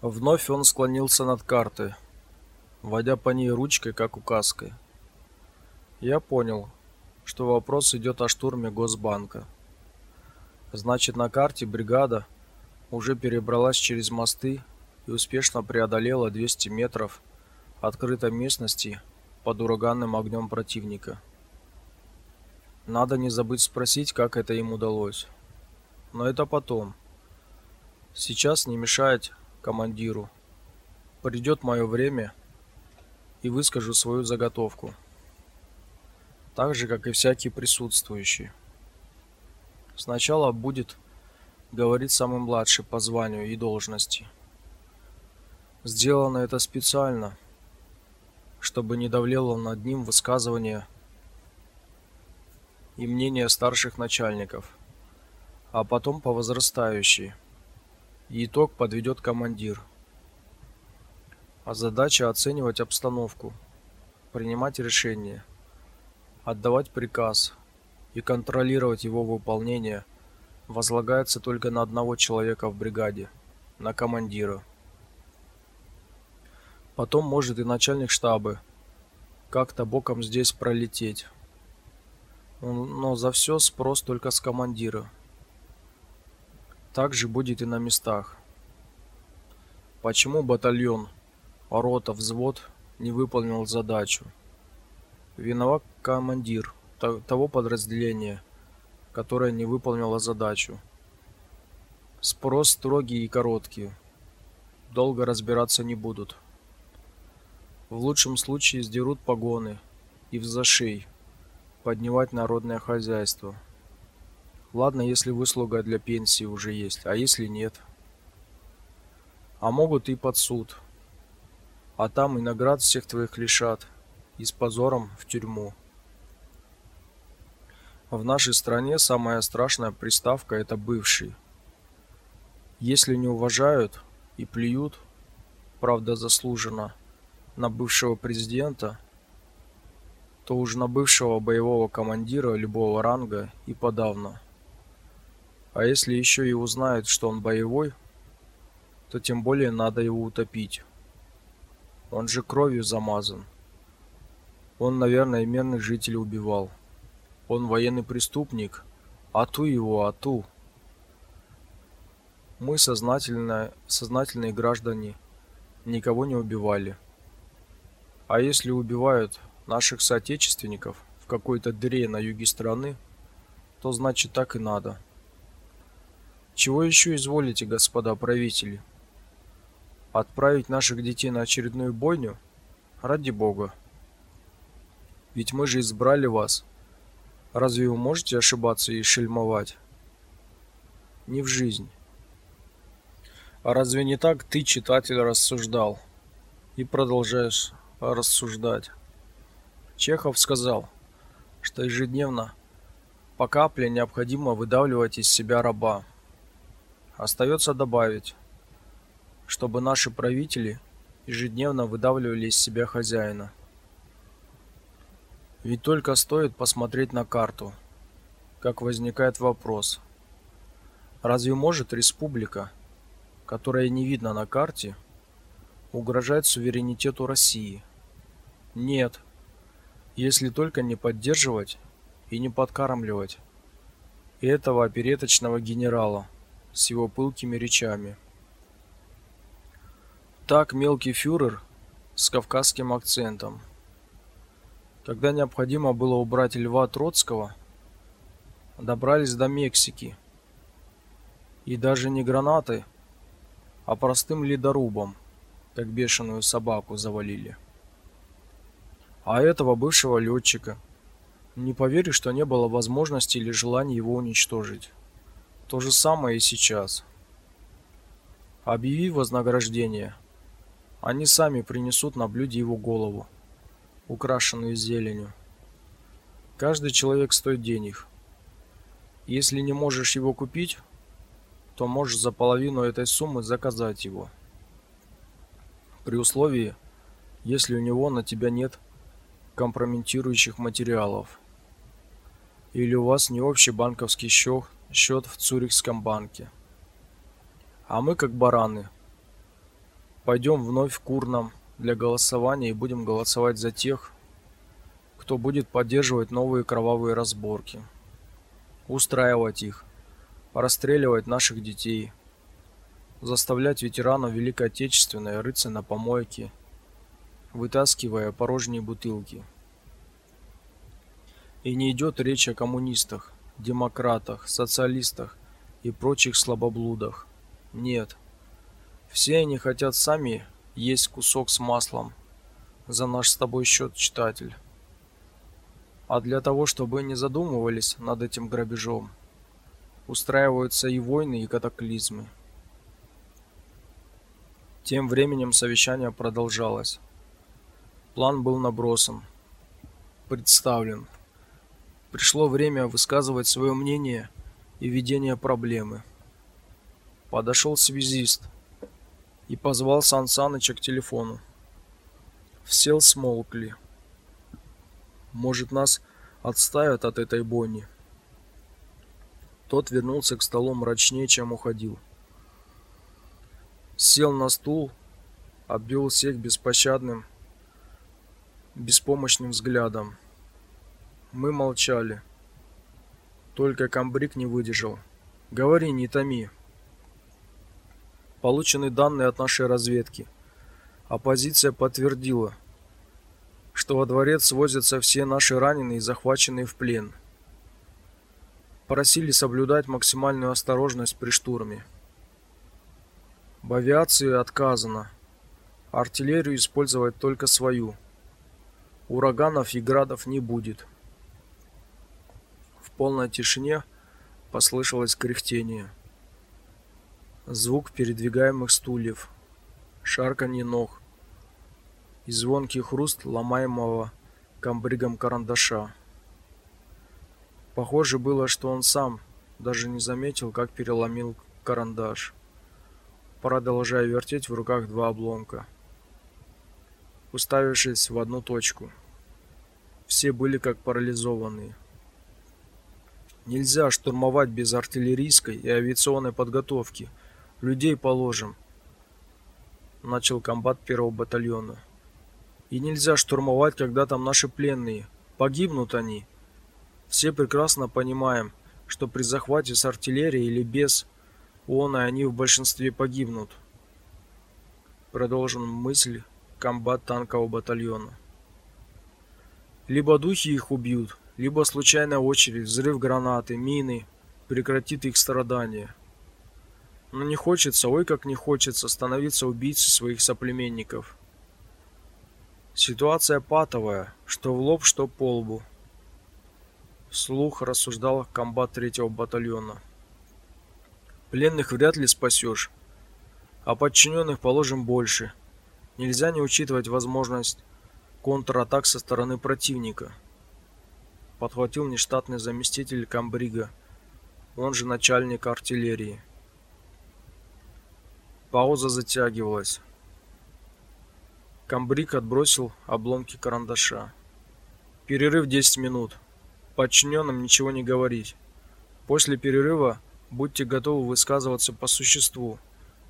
Вновь он склонился над картой, водя по ней ручкой, как указкой. Я понял, что вопрос идет о штурме Госбанка. Значит, на карте бригада уже перебралась через мосты и успешно преодолела 200 метров открытой местности под ураганным огнем противника. Надо не забыть спросить, как это им удалось. Но это потом. Сейчас не мешает командиру. Придет мое время и выскажу свою заготовку. Так же, как и всякий присутствующий. Сначала будет говорить самый младший по званию и должности. Сделано это специально, чтобы не давлело над ним высказывание и мнение старших начальников, а потом по возрастающей. И итог подведет командир. А задача оценивать обстановку, принимать решения, отдавать приказ и контролировать его выполнение возлагается только на одного человека в бригаде, на командира. Потом может и начальник штаба как-то боком здесь пролететь. Но за все спрос только с командира. Так же будет и на местах. Почему батальон, рота, взвод не выполнил задачу? Виноват командир того подразделения, которое не выполнило задачу. Спрос строгий и короткий. Долго разбираться не будут. В лучшем случае сдерут погоны и в зашей поднимать народное хозяйство. Ладно, если выслуга для пенсии уже есть, а если нет? А могут и под суд. А там и наград всех твоих лишат, и с позором в тюрьму. В нашей стране самая страшная приставка это бывший. Если не уважают и плюют, правда заслуженно, на бывшего президента, то уж на бывшего боевого командира любого ранга и подавно. А если еще и узнают, что он боевой, то тем более надо его утопить. Он же кровью замазан. Он, наверное, мирных жителей убивал. Он военный преступник. А ту его, а ту. Мы сознательно, сознательные граждане никого не убивали. А если убивают наших соотечественников в какой-то дыре на юге страны, то значит так и надо. Чего еще изволите, господа правители? Отправить наших детей на очередную бойню? Ради бога. Ведь мы же избрали вас. Разве вы можете ошибаться и шельмовать? Не в жизнь. А разве не так ты, читатель, рассуждал? И продолжаешь рассуждать. Чехов сказал, что ежедневно по капле необходимо выдавливать из себя раба. Остается добавить, чтобы наши правители ежедневно выдавливали из себя хозяина. Ведь только стоит посмотреть на карту, как возникает вопрос: разве может республика, которая не видна на карте, угрожать суверенитету России? Нет. Если только не поддерживать и не подкармливать этого опереточного генерала с его пылкими речами. Так мелкий фюрер с кавказским акцентом. Когда необходимо было убрать Льва Троцкого, добрались до Мексики. И даже не гранатой, а простым ледорубом, как бешеную собаку завалили. А этого бывшего летчика. Не поверю, что не было возможности или желания его уничтожить. То же самое и сейчас. Объяви вознаграждение. Они сами принесут на блюде его голову, украшенную зеленью. Каждый человек стоит денег. Если не можешь его купить, то можешь за половину этой суммы заказать его. При условии, если у него на тебя нет компрометирующих материалов. Или у вас не общий банковский счет, счет в Цюрихском банке. А мы как бараны Пойдем вновь к урнам для голосования и будем голосовать за тех, кто будет поддерживать новые кровавые разборки, устраивать их, расстреливать наших детей, заставлять ветеранов Великой Отечественной рыться на помойке, вытаскивая порожние бутылки. И не идет речь о коммунистах, демократах, социалистах и прочих слабоблудах. Нет. Все они хотят сами есть кусок с маслом за наш с тобой счет, читатель. А для того, чтобы не задумывались над этим грабежом, устраиваются и войны, и катаклизмы. Тем временем совещание продолжалось. План был набросан, представлен. Пришло время высказывать свое мнение и видение проблемы. Подошел связист и позвал Сан Саныча к телефону. Все смолкли. Может, нас отставят от этой бойни. Тот вернулся к столу мрачнее, чем уходил. Сел на стул, обвел всех беспощадным, беспомощным взглядом. Мы молчали. Только комбриг не выдержал. Говори, не томи. Получены данные от нашей разведки. Оппозиция подтвердила, что во дворец свозятся все наши раненые и захваченные в плен. Просили соблюдать максимальную осторожность при штурме. В авиации отказано. Артиллерию использовать только свою. Ураганов и градов не будет. Полной тишине послышалось кряхтение. Звук передвигаемых стульев, шарканье ног, и звонкий хруст ломаемого комбригом карандаша. Похоже было, что он сам даже не заметил, как переломил карандаш, продолжая вертеть в руках два обломка, уставившись в одну точку. Все были как парализованные. Нельзя штурмовать без артиллерийской и авиационной подготовки. Людей положим, начал комбат первого батальона. И нельзя штурмовать, когда там наши пленные. Погибнут они. Все прекрасно понимаем, что при захвате с артиллерией или без он и они в большинстве погибнут. Продолжим мысль комбат танкового батальона. Либо духи их убьют, либо случайная очередь, взрыв гранаты, мины прекратит их страдания. Но не хочется, ой, как не хочется становиться убийцей своих соплеменников. Ситуация патовая, что в лоб, что по лбу. Слух рассуждал комбат третьего батальона. Пленных вряд ли спасешь, а подчиненных положим больше. Нельзя не учитывать возможность контратак со стороны противника. Подхватил нештатный заместитель комбрига, он же начальник артиллерии. Пауза затягивалась. Камбрик отбросил обломки карандаша. Перерыв 10 минут. Подчиненным ничего не говорить. После перерыва будьте готовы высказываться по существу.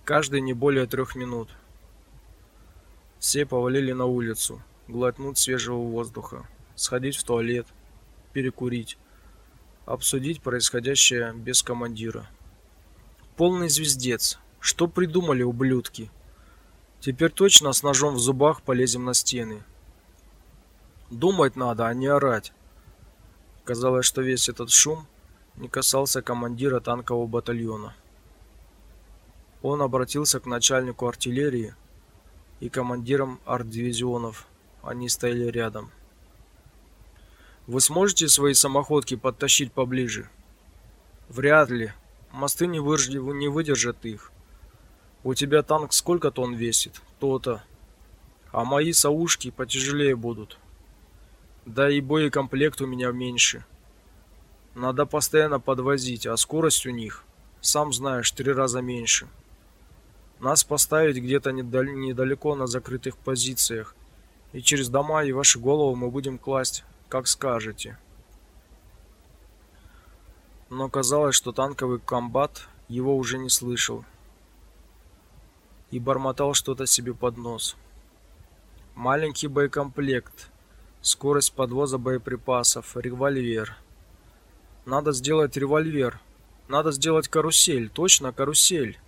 Каждый не более трех минут. Все повалили на улицу, глотнуть свежего воздуха, сходить в туалет, перекурить, обсудить происходящее без командира. Полный звездец. Что придумали ублюдки? Теперь точно с ножом в зубах полезем на стены. Думать надо, а не орать. Казалось, что весь этот шум не касался командира танкового батальона. Он обратился к начальнику артиллерии и командирам артдивизионов. Они стояли рядом. Вы сможете свои самоходки подтащить поближе? Вряд ли. Мосты не, выдержат их. У тебя танк сколько тонн весит? То-то. А мои саушки потяжелее будут. Да и боекомплект у меня меньше. Надо постоянно подвозить, а скорость у них, сам знаешь, три раза меньше. Нас поставить где-то недалеко на закрытых позициях, и через дома и ваши головы мы будем класть, как скажете. Но казалось, что танковый комбат его уже не слышал. и бормотал что-то себе под нос. Маленький боекомплект, скорость подвоза боеприпасов, револьвер. Надо сделать револьвер. Надо сделать карусель, точно карусель.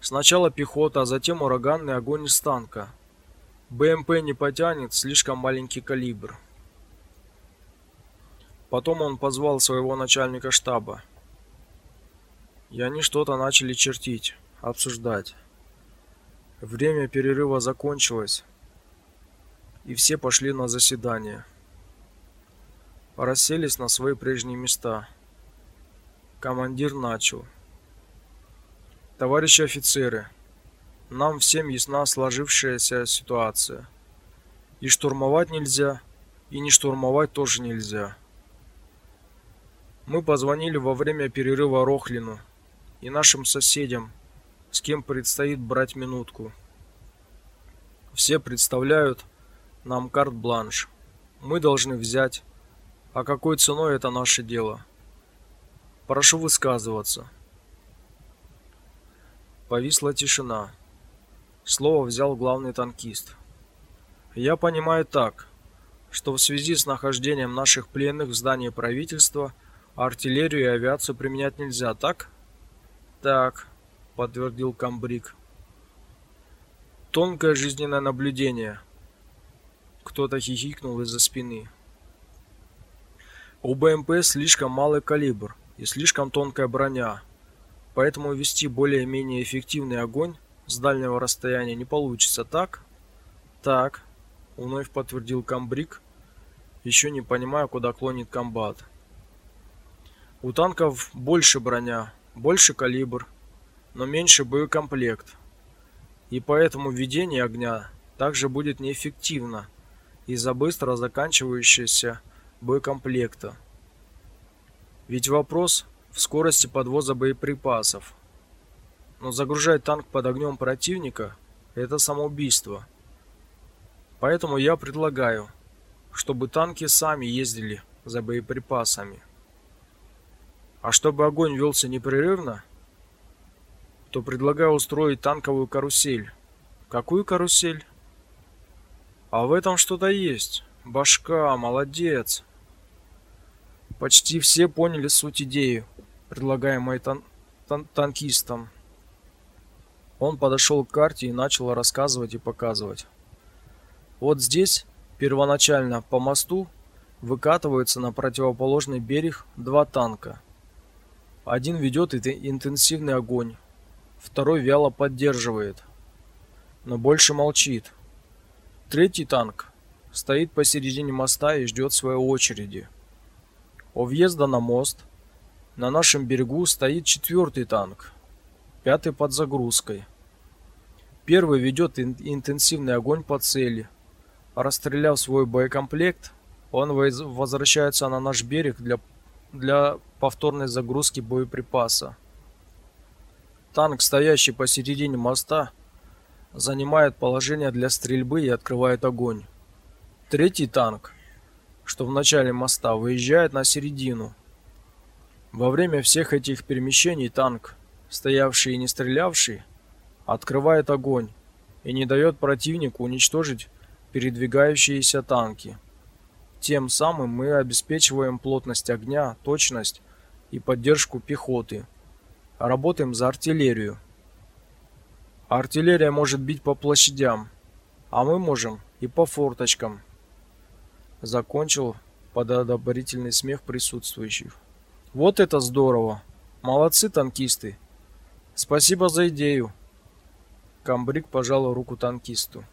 Сначала пехота, а затем ураганный огонь из танка. БМП не потянет, слишком маленький калибр. Потом он позвал своего начальника штаба. И они что-то начали чертить, обсуждать. Время перерыва закончилось и все пошли на заседание. Расселись на свои прежние места. Командир начал. Товарищи офицеры, нам всем ясна сложившаяся ситуация. И штурмовать нельзя, и не штурмовать тоже нельзя. Мы позвонили во время перерыва Рохлину и нашим соседям, с кем предстоит брать минутку. Все представляют, нам карт-бланш. Мы должны взять. А какой ценой это наше дело? Прошу высказываться. Повисла тишина. Слово взял главный танкист. Я понимаю так, что в связи с нахождением наших пленных в здании правительства артиллерию и авиацию применять нельзя, так? Так, подтвердил комбриг. Тонкое жизненное наблюдение – кто-то хихикнул из-за спины. У БМП слишком малый калибр и слишком тонкая броня, поэтому вести более-менее эффективный огонь с дальнего расстояния не получится, так? Так, вновь подтвердил комбриг, еще не понимая, куда клонит комбат. У танков больше броня, больше калибр, но меньше боекомплект. И поэтому ведение огня также будет неэффективно из-за быстро заканчивающегося боекомплекта. Ведь вопрос в скорости подвоза боеприпасов. Но загружать танк под огнем противника это самоубийство. Поэтому я предлагаю, чтобы танки сами ездили за боеприпасами. А чтобы огонь велся непрерывно, то предлагаю устроить танковую карусель. Какую карусель? А в этом что-то есть. Башка, молодец. Почти все поняли суть идеи, предлагаемой тан тан танкистам. Он подошел к карте и начал рассказывать и показывать. Вот здесь первоначально по мосту выкатываются на противоположный берег два танка. Один ведет интенсивный огонь, второй вяло поддерживает, но больше молчит. Третий танк стоит посередине моста и ждет своей очереди. У въезда на мост на нашем берегу стоит четвертый танк, пятый под загрузкой. Первый ведет интенсивный огонь по цели. Расстреляв свой боекомплект, он возвращается на наш берег для для повторной загрузки боеприпаса. Танк, стоящий посередине моста, занимает положение для стрельбы и открывает огонь. Третий танк, что в начале моста, выезжает на середину. Во время всех этих перемещений танк, стоявший и не стрелявший, открывает огонь и не дает противнику уничтожить передвигающиеся танки. Тем самым мы обеспечиваем плотность огня, точность и поддержку пехоты. Работаем за артиллерию. Артиллерия может бить по площадям, а мы можем и по форточкам. Закончил под одобрительный смех присутствующих. Вот это здорово. Молодцы танкисты. Спасибо за идею. Камбрик пожал руку танкисту.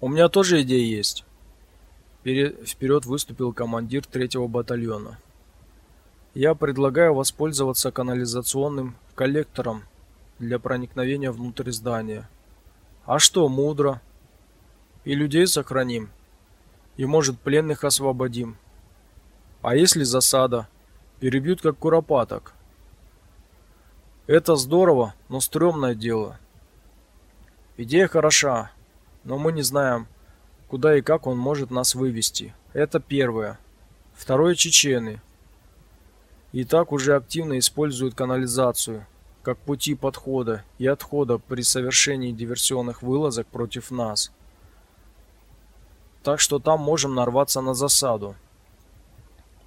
У меня тоже идея есть. Вперед выступил командир третьего батальона. Я предлагаю воспользоваться канализационным коллектором для проникновения внутрь здания. А что, мудро. И людей сохраним. И, может, пленных освободим. А если засада? Перебьют как куропаток. Это здорово, но стрёмное дело. Идея хороша, но мы не знаем, куда и как он может нас вывести. Это первое. Второе чечены. И так уже активно используют канализацию как пути подхода и отхода при совершении диверсионных вылазок против нас. Так что там можем нарваться на засаду.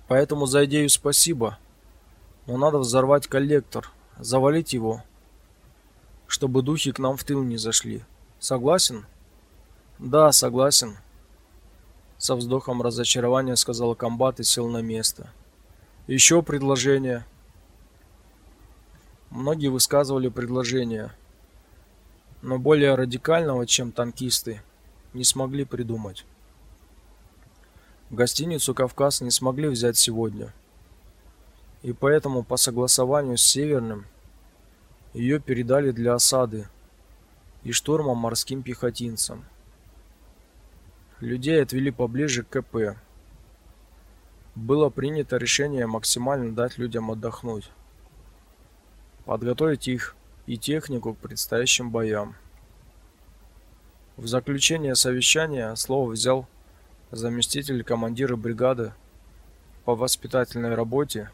Поэтому за идею спасибо, но надо взорвать коллектор, завалить его, чтобы духи к нам в тыл не зашли. Согласен? Да, согласен. Со вздохом разочарования сказал комбат и сел на место. Еще предложение. Многие высказывали предложения, но более радикального, чем танкисты, не смогли придумать. Гостиницу Кавказ не смогли взять сегодня. И поэтому по согласованию с Северным ее передали для осады и штурма морским пехотинцам. Людей отвели поближе к КП. Было принято решение максимально дать людям отдохнуть подготовить их и технику к предстоящим боям. В заключение совещания слово взял заместитель командира бригады по воспитательной работе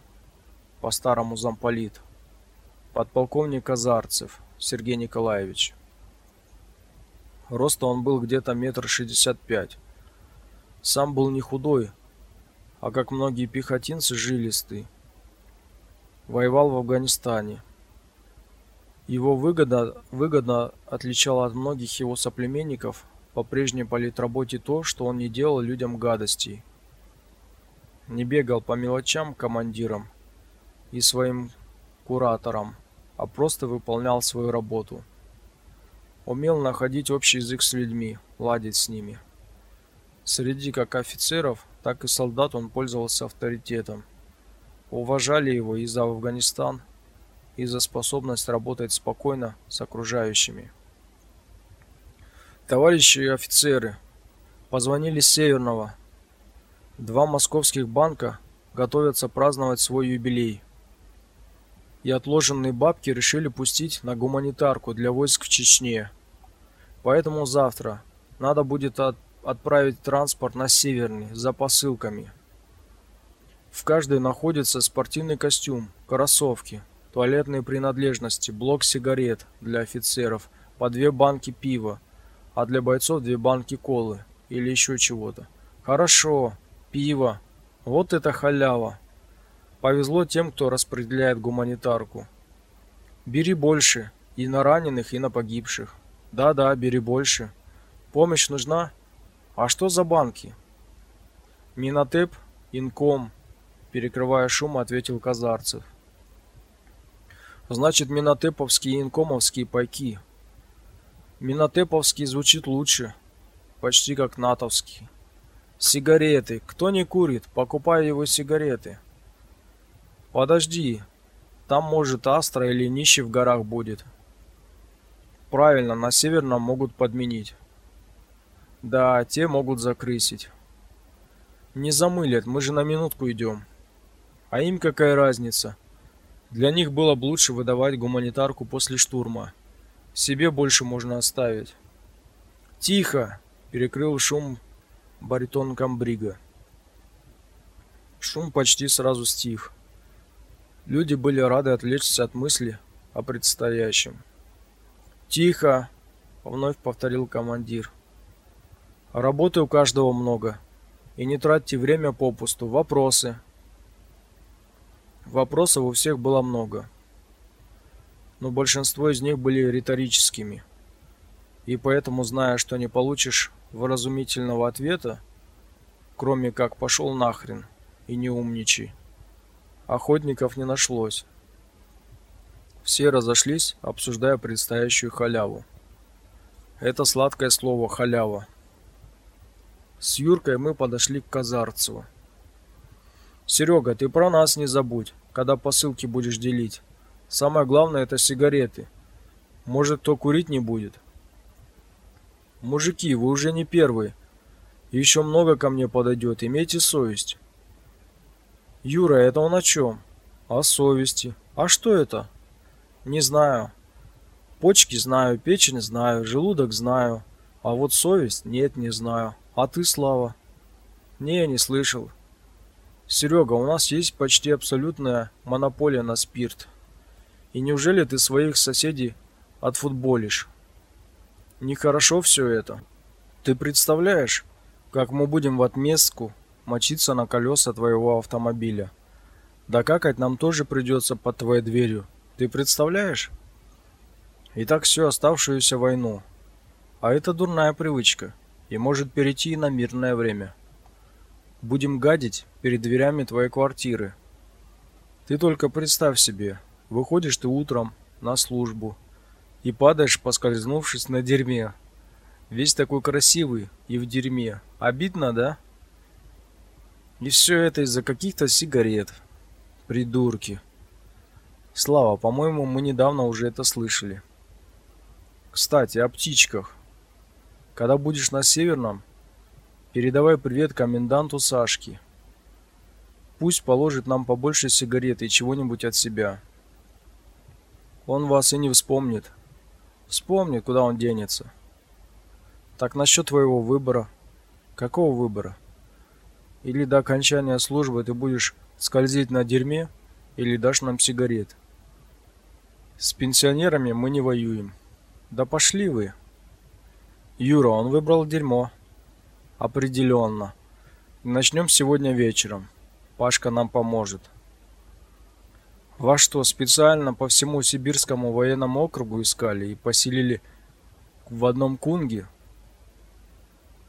по старому замполит подполковник Казарцев Сергей Николаевич. Роста он был где-то метр шестьдесят пять. Сам был не худой, а как многие пехотинцы жилистый. Воевал в Афганистане. Его выгода выгодно отличала от многих его соплеменников по прежней политработе то, что он не делал людям гадостей. Не бегал по мелочам командирам и своим кураторам, а просто выполнял свою работу. Умел находить общий язык с людьми, ладить с ними. Среди как офицеров, так и солдат он пользовался авторитетом. Уважали его и за Афганистан, и за способность работать спокойно с окружающими. Товарищи офицеры, позвонили с Северного. Два московских банка готовятся праздновать свой юбилей. И отложенные бабки решили пустить на гуманитарку для войск в Чечне. Поэтому завтра надо будет от отправить транспорт на Северный за посылками. В каждой находится спортивный костюм, кроссовки, туалетные принадлежности, блок сигарет для офицеров, по две банки пива, а для бойцов две банки колы или еще чего-то. Хорошо, пиво. Вот это халява. Повезло тем, кто распределяет гуманитарку. Бери больше и на раненых, и на погибших. Да-да, бери больше. Помощь нужна? А что за банки? Минотеп, Инком, перекрывая шум, ответил Казарцев. Значит, минотеповские и инкомовские пайки. Минотеповский звучит лучше, почти как натовский. Сигареты. Кто не курит, покупай его сигареты. Подожди. Там может Астра или нищий в горах будет. Правильно, на северном могут подменить. Да, те могут закрысить. Не замылят, мы же на минутку идем. А им какая разница? Для них было бы лучше выдавать гуманитарку после штурма. Себе больше можно оставить. Тихо, перекрыл шум баритон комбрига. Шум почти сразу стих. Люди были рады отвлечься от мысли о предстоящем. Тихо, вновь повторил командир. Работы у каждого много. И не тратьте время попусту. Вопросы. Вопросов у всех было много, но большинство из них были риторическими. И поэтому, зная, что не получишь выразумительного ответа, кроме как пошел нахрен и не умничай, охотников не нашлось. Все разошлись, обсуждая предстоящую халяву. Это сладкое слово халява. С Юркой мы подошли к Казарцеву. Серега, ты про нас не забудь, когда посылки будешь делить. Самое главное это сигареты. Может, кто курить не будет. Мужики, вы уже не первые. Еще много ко мне подойдет, имейте совесть. Юра, это он о чем? О совести. А что это? Не знаю. Почки знаю, печень знаю, желудок знаю. А вот совесть? Нет, не знаю. А ты, Слава? Не, не слышал. Серега, у нас есть почти абсолютная монополия на спирт. И неужели ты своих соседей отфутболишь? Нехорошо все это. Ты представляешь, как мы будем в отместку мочиться на колеса твоего автомобиля? Да какать нам тоже придется под твоей дверью. Ты представляешь? И так всю оставшуюся войну. А это дурная привычка и может перейти на мирное время. Будем гадить перед дверями твоей квартиры. Ты только представь себе, выходишь ты утром на службу и падаешь, поскользнувшись на дерьме. Весь такой красивый и в дерьме. Обидно, да? И все это из-за каких-то сигарет. Придурки. Слава, по-моему, мы недавно уже это слышали. Кстати, о птичках. Когда будешь на Северном, передавай привет коменданту Сашке. Пусть положит нам побольше сигарет и чего-нибудь от себя. Он вас и не вспомнит. Вспомнит, куда он денется. Так насчет твоего выбора. Какого выбора? Или до окончания службы ты будешь скользить на дерьме, или дашь нам сигарет? С пенсионерами мы не воюем. Да пошли вы. Юра, он выбрал дерьмо. Определенно. Начнем сегодня вечером. Пашка нам поможет. Вас что, специально по всему Сибирскому военному округу искали и поселили в одном кунге?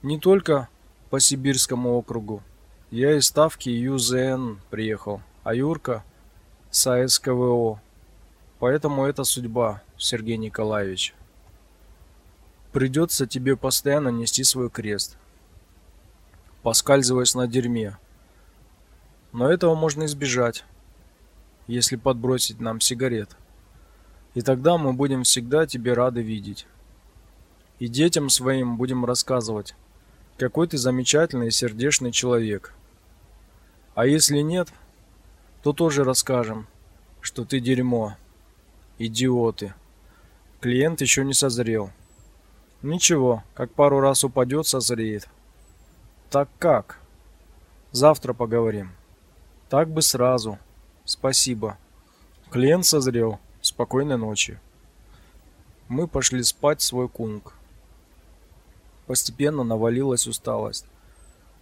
Не только по Сибирскому округу. Я из ставки ЮЗН приехал, а Юрка с АСКВО. Поэтому это судьба, Сергей Николаевич. Придется тебе постоянно нести свой крест, поскальзываясь на дерьме. Но этого можно избежать, если подбросить нам сигарет. И тогда мы будем всегда тебе рады видеть. И детям своим будем рассказывать, какой ты замечательный и сердечный человек. А если нет, то тоже расскажем, что ты дерьмо. Идиоты. Клиент еще не созрел. Ничего, как пару раз упадет, созреет. Так как? Завтра поговорим. Так бы сразу. Спасибо. Клиент созрел. Спокойной ночи. Мы пошли спать в свой кунг. Постепенно навалилась усталость.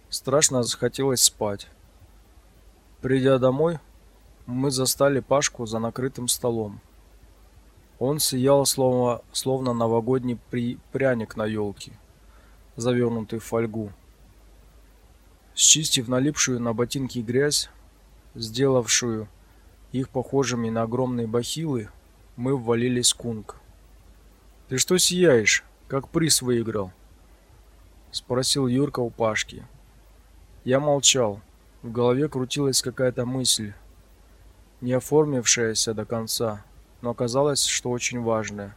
Страшно захотелось спать. Придя домой, мы застали Пашку за накрытым столом. Он сиял словно, словно новогодний при... пряник на елке, завернутый в фольгу. Счистив налипшую на ботинки грязь, сделавшую их похожими на огромные бахилы, мы ввалились в кунг. «Ты что сияешь? Как приз выиграл?» — спросил Юрка у Пашки. Я молчал. В голове крутилась какая-то мысль, не оформившаяся до конца но оказалось, что очень важное.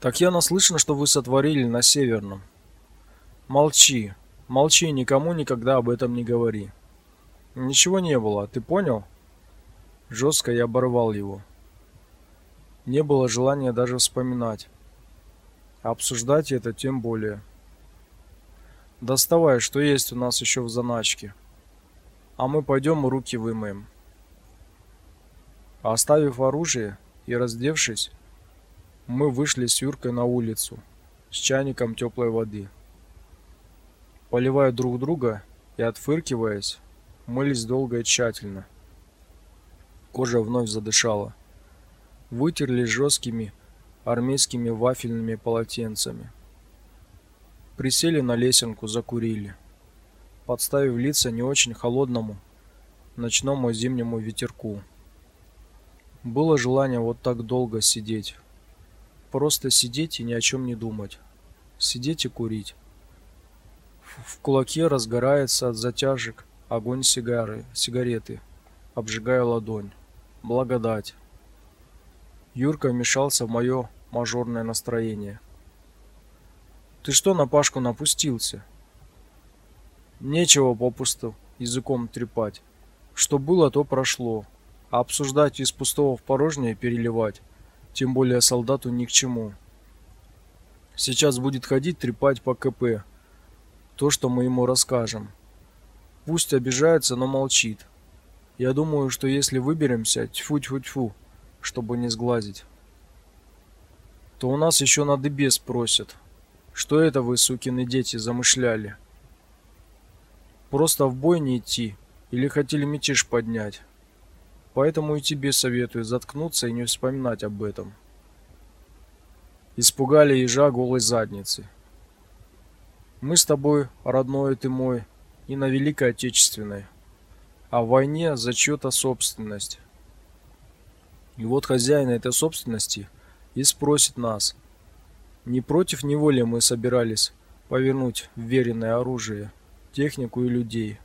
Так я наслышан, что вы сотворили на Северном. Молчи. Молчи, никому никогда об этом не говори. Ничего не было, ты понял? Жестко я оборвал его. Не было желания даже вспоминать. Обсуждать это тем более. Доставай, что есть у нас еще в заначке. А мы пойдем руки вымоем. Оставив оружие и раздевшись, мы вышли с Юркой на улицу с чайником теплой воды. Поливая друг друга и отфыркиваясь, мылись долго и тщательно. Кожа вновь задышала. Вытерли жесткими армейскими вафельными полотенцами. Присели на лесенку, закурили, подставив лица не очень холодному ночному зимнему ветерку. Было желание вот так долго сидеть. Просто сидеть и ни о чем не думать. Сидеть и курить. В кулаке разгорается от затяжек огонь сигары, сигареты, обжигая ладонь. Благодать. Юрка вмешался в мое мажорное настроение. Ты что на Пашку напустился? Нечего попусту языком трепать. Что было, то прошло. А обсуждать из пустого в порожнее переливать, тем более солдату ни к чему. Сейчас будет ходить трепать по КП то, что мы ему расскажем. Пусть обижается, но молчит. Я думаю, что если выберемся, тьфу-тьфу-тьфу, чтобы не сглазить, то у нас еще на дыбе спросят, что это вы, сукины дети, замышляли? Просто в бой не идти или хотели мятеж поднять? Поэтому и тебе советую заткнуться и не вспоминать об этом. Испугали ежа голой задницы. Мы с тобой, родной ты мой, и на Великой Отечественной, а в войне за чью-то собственность. И вот хозяин этой собственности и спросит нас, не против него ли мы собирались повернуть вверенное оружие, технику и людей.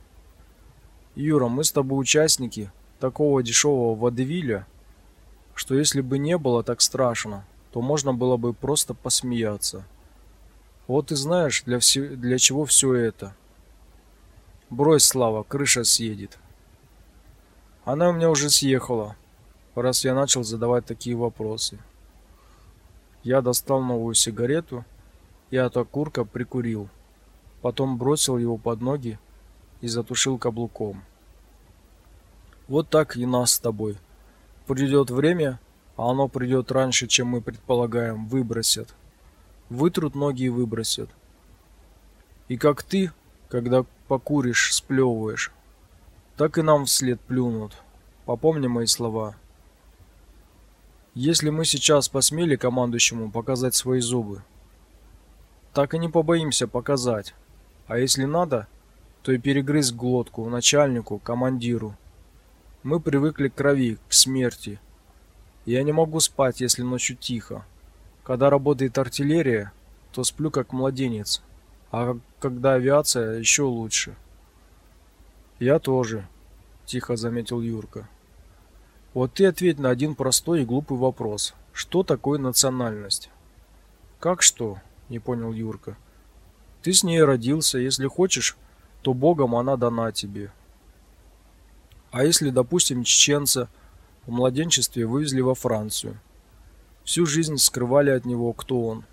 Юра, мы с тобой участники такого дешевого водевиля, что если бы не было так страшно, то можно было бы просто посмеяться. Вот и знаешь, для, все, для чего все это. Брось, Слава, крыша съедет. Она у меня уже съехала, раз я начал задавать такие вопросы. Я достал новую сигарету и от окурка прикурил. Потом бросил его под ноги и затушил каблуком. Вот так и нас с тобой. Придет время, а оно придет раньше, чем мы предполагаем, выбросят. Вытрут ноги и выбросят. И как ты, когда покуришь, сплевываешь, так и нам вслед плюнут. Попомни мои слова. Если мы сейчас посмели командующему показать свои зубы, так и не побоимся показать. А если надо, то и перегрызть глотку начальнику, командиру. Мы привыкли к крови, к смерти. Я не могу спать, если ночью тихо. Когда работает артиллерия, то сплю как младенец. А когда авиация, еще лучше. Я тоже, тихо заметил Юрка. Вот ты ответь на один простой и глупый вопрос. Что такое национальность? Как что? Не понял Юрка. Ты с ней родился, если хочешь, то Богом она дана тебе. А если, допустим, чеченца в младенчестве вывезли во Францию, всю жизнь скрывали от него, кто он,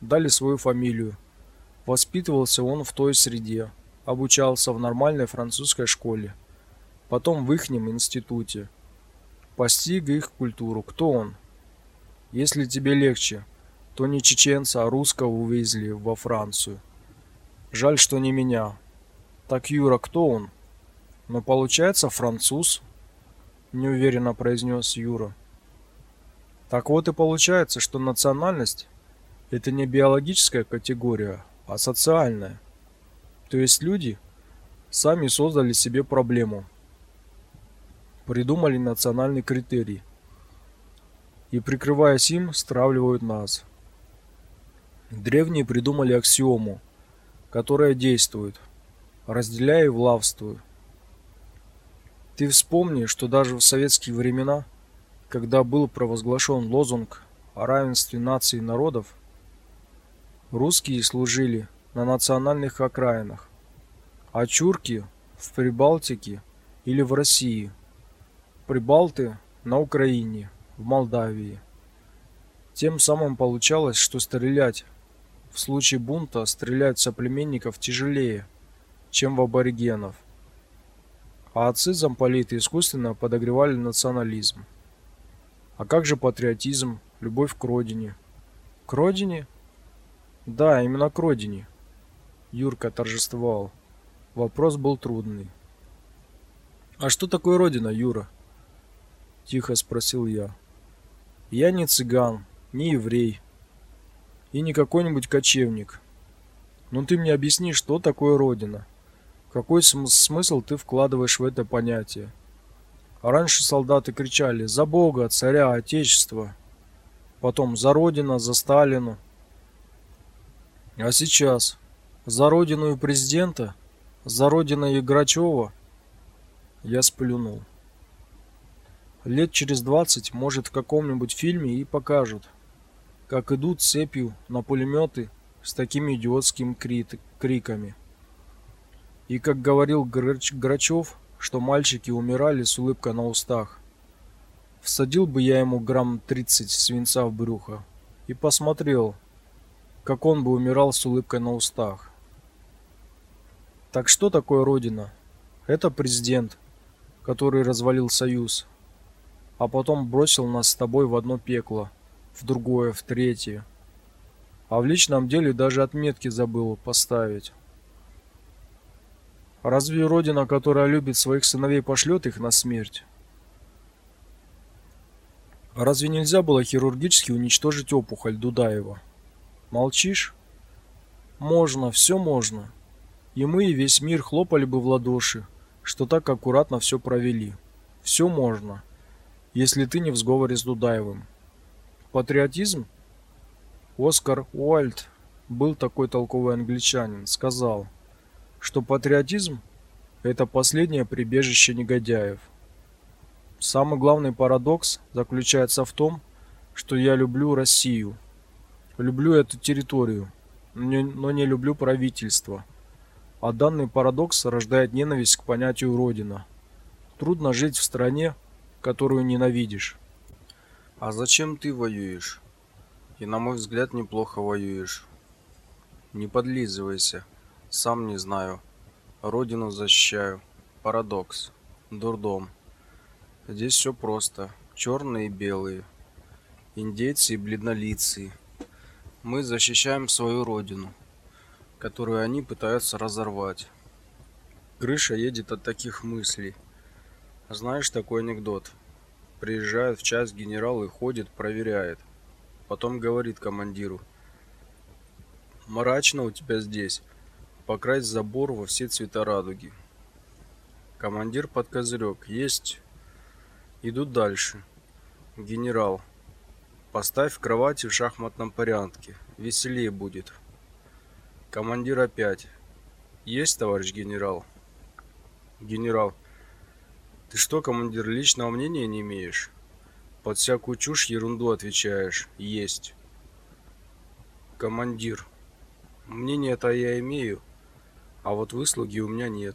дали свою фамилию, воспитывался он в той среде, обучался в нормальной французской школе, потом в ихнем институте, постиг их культуру. Кто он? Если тебе легче, то не чеченца, а русского увезли во Францию. Жаль, что не меня. Так Юра, кто он? Но получается француз, неуверенно произнес Юра. Так вот и получается, что национальность это не биологическая категория, а социальная. То есть люди сами создали себе проблему придумали национальный критерий и, прикрываясь им, стравливают нас. Древние придумали аксиому, которая действует, разделяя и влавствуя. Ты вспомни, что даже в советские времена, когда был провозглашен лозунг о равенстве наций и народов, русские служили на национальных окраинах, а чурки в Прибалтике или в России – прибалты на Украине, в Молдавии. Тем самым получалось, что стрелять в случае бунта стрелять соплеменников тяжелее, чем в аборигенов. А отцы замполиты искусственно подогревали национализм. А как же патриотизм, любовь к родине? К родине? Да, именно к родине. Юрка торжествовал. Вопрос был трудный. А что такое родина, Юра? тихо спросил я. Я не цыган, не еврей и не какой-нибудь кочевник. Но ты мне объясни, что такое родина? Какой см смысл ты вкладываешь в это понятие? А раньше солдаты кричали: "За Бога, царя, отечество". Потом: "За родину, за Сталину". А сейчас за родину и президента, за родину и Грачева. Я сплюнул. Лет через двадцать, может, в каком-нибудь фильме и покажут, как идут цепью на пулеметы с такими идиотскими криками. И как говорил Грач Грачев, что мальчики умирали с улыбкой на устах. Всадил бы я ему грамм тридцать свинца в брюхо и посмотрел, как он бы умирал с улыбкой на устах. Так что такое родина? Это президент, который развалил союз, а потом бросил нас с тобой в одно пекло, в другое, в третье. А в личном деле даже отметки забыл поставить. Разве родина, которая любит своих сыновей, пошлет их на смерть? Разве нельзя было хирургически уничтожить опухоль Дудаева? Молчишь? Можно, все можно. И мы, и весь мир хлопали бы в ладоши, что так аккуратно все провели. Все можно, если ты не в сговоре с Дудаевым. Патриотизм? Оскар Уальд был такой толковый англичанин, сказал, что патриотизм это последнее прибежище негодяев. Самый главный парадокс заключается в том, что я люблю Россию. Люблю эту территорию, но не люблю правительство. А данный парадокс рождает ненависть к понятию родина. Трудно жить в стране, которую ненавидишь. А зачем ты воюешь? И на мой взгляд, неплохо воюешь. Не подлизывайся. Сам не знаю. Родину защищаю. Парадокс. Дурдом. Здесь все просто. Черные и белые. Индейцы и бледнолицые. Мы защищаем свою родину, которую они пытаются разорвать. Крыша едет от таких мыслей. Знаешь такой анекдот? Приезжает в час генерал и ходит, проверяет. Потом говорит командиру. «Мрачно у тебя здесь. Покрась забор во все цвета радуги». Командир под козырек. Есть. Идут дальше. Генерал. Поставь кровати в шахматном порядке. Веселее будет. Командир опять. Есть, товарищ генерал? Генерал. Ты что, командир, личного мнения не имеешь? Под всякую чушь ерунду отвечаешь. Есть. Командир. Мнение-то я имею, а вот выслуги у меня нет.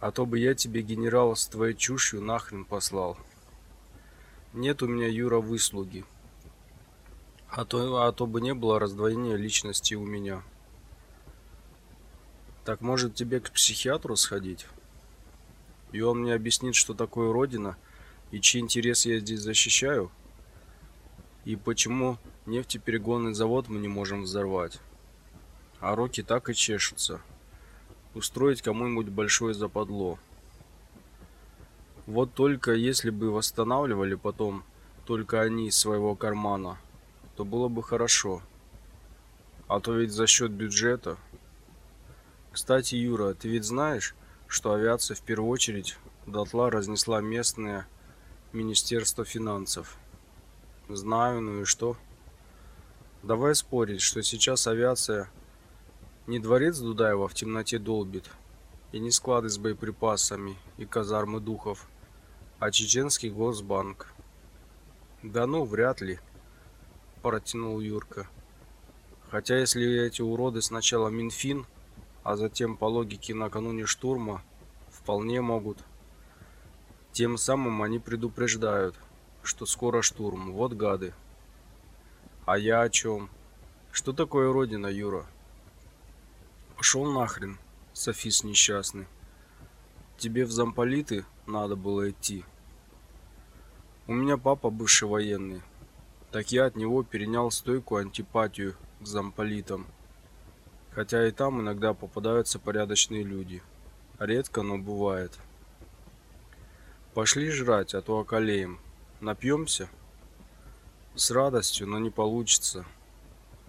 А то бы я тебе, генерал, с твоей чушью нахрен послал. Нет у меня, Юра, выслуги. А то, а то бы не было раздвоения личности у меня. Так может тебе к психиатру сходить? И он мне объяснит, что такое Родина – и чьи интересы я здесь защищаю? И почему нефтеперегонный завод мы не можем взорвать? А руки так и чешутся. Устроить кому-нибудь большое западло. Вот только если бы восстанавливали потом только они из своего кармана, то было бы хорошо. А то ведь за счет бюджета. Кстати, Юра, ты ведь знаешь, что авиация в первую очередь дотла разнесла местные Министерство финансов. Знаю, ну и что? Давай спорить, что сейчас авиация не дворец Дудаева в темноте долбит, и не склады с боеприпасами и казармы духов, а чеченский госбанк. Да ну, вряд ли, протянул Юрка. Хотя если эти уроды сначала Минфин, а затем по логике накануне штурма вполне могут тем самым они предупреждают, что скоро штурм. Вот гады. А я о чем? Что такое родина, Юра? Пошел нахрен, софист несчастный. Тебе в замполиты надо было идти. У меня папа бывший военный. Так я от него перенял стойкую антипатию к замполитам. Хотя и там иногда попадаются порядочные люди. Редко, но бывает. Пошли жрать, а то околеем. Напьемся? С радостью, но не получится.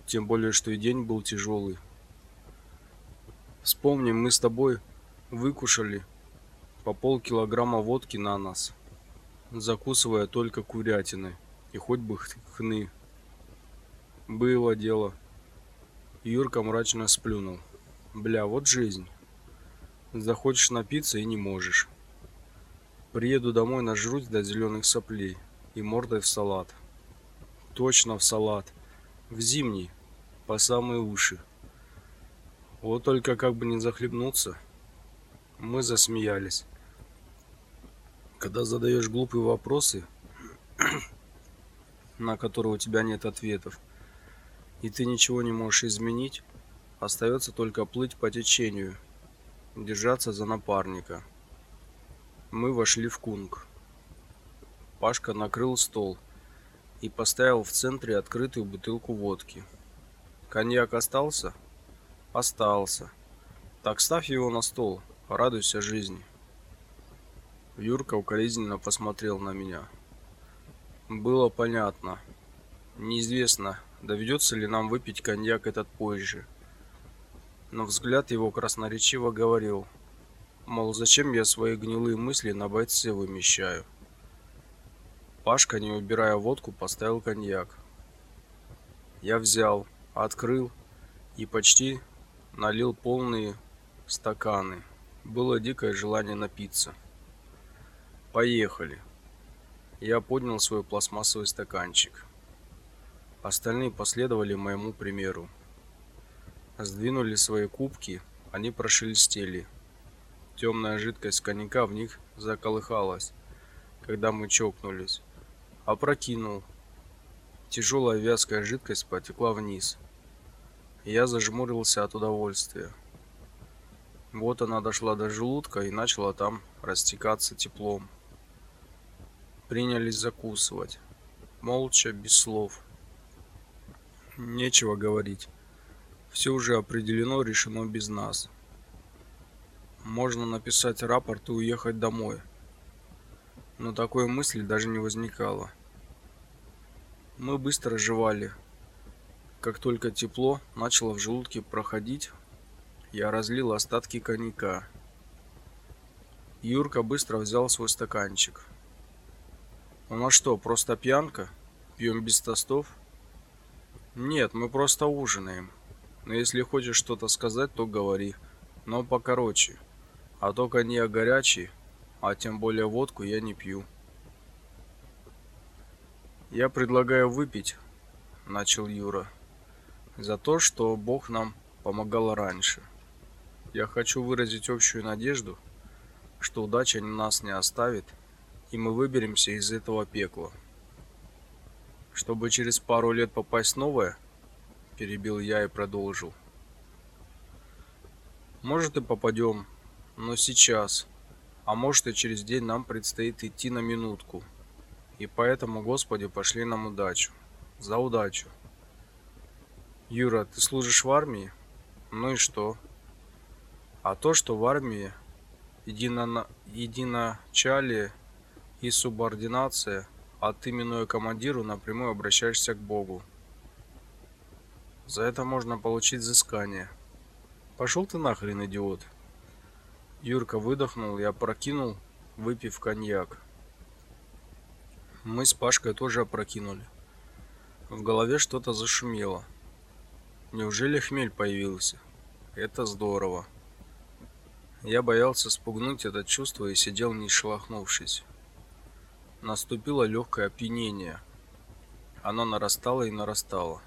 Тем более, что и день был тяжелый. Вспомним, мы с тобой выкушали по полкилограмма водки на нас, закусывая только курятиной, и хоть бы хны. Было дело. Юрка мрачно сплюнул. Бля, вот жизнь. Захочешь напиться и не можешь. Приеду домой, нажрусь до зеленых соплей и мордой в салат. Точно в салат. В зимний, по самые уши. Вот только как бы не захлебнуться. Мы засмеялись. Когда задаешь глупые вопросы, на которые у тебя нет ответов, и ты ничего не можешь изменить, остается только плыть по течению, держаться за напарника. Мы вошли в кунг. Пашка накрыл стол и поставил в центре открытую бутылку водки. Коньяк остался? Остался. Так ставь его на стол, радуйся жизни. Юрка укоризненно посмотрел на меня. Было понятно. Неизвестно, доведется ли нам выпить коньяк этот позже. Но взгляд его красноречиво говорил, мол, зачем я свои гнилые мысли на бойце вымещаю. Пашка, не убирая водку, поставил коньяк. Я взял, открыл и почти налил полные стаканы. Было дикое желание напиться. Поехали. Я поднял свой пластмассовый стаканчик. Остальные последовали моему примеру. Сдвинули свои кубки, они прошелестели. Темная жидкость коньяка в них заколыхалась, когда мы чокнулись. Опрокинул. Тяжелая вязкая жидкость потекла вниз. Я зажмурился от удовольствия. Вот она дошла до желудка и начала там растекаться теплом принялись закусывать. Молча, без слов. Нечего говорить. Все уже определено, решено без нас. Можно написать рапорт и уехать домой. Но такой мысли даже не возникало. Мы быстро жевали. Как только тепло начало в желудке проходить, я разлил остатки коньяка. Юрка быстро взял свой стаканчик. У нас что, просто пьянка? Пьем без тостов? Нет, мы просто ужинаем. Но если хочешь что-то сказать, то говори. Но покороче. А то коньяк горячий, а тем более водку я не пью. Я предлагаю выпить, начал Юра. За то, что Бог нам помогал раньше. Я хочу выразить общую надежду, что удача нас не оставит и мы выберемся из этого пекла. Чтобы через пару лет попасть новое, перебил я и продолжил. Может и попадем, но сейчас, а может и через день нам предстоит идти на минутку. И поэтому, Господи, пошли нам удачу. За удачу. Юра, ты служишь в армии? Ну и что? А то, что в армии едино единачалие и субординация, а ты, минуя командиру, напрямую обращаешься к Богу. За это можно получить взыскание. Пошел ты нахрен, идиот. Юрка выдохнул и опрокинул, выпив коньяк. Мы с Пашкой тоже опрокинули. В голове что-то зашумело. Неужели хмель появился? Это здорово. Я боялся спугнуть это чувство и сидел не шелохнувшись. Наступило легкое опьянение. Оно нарастало и нарастало.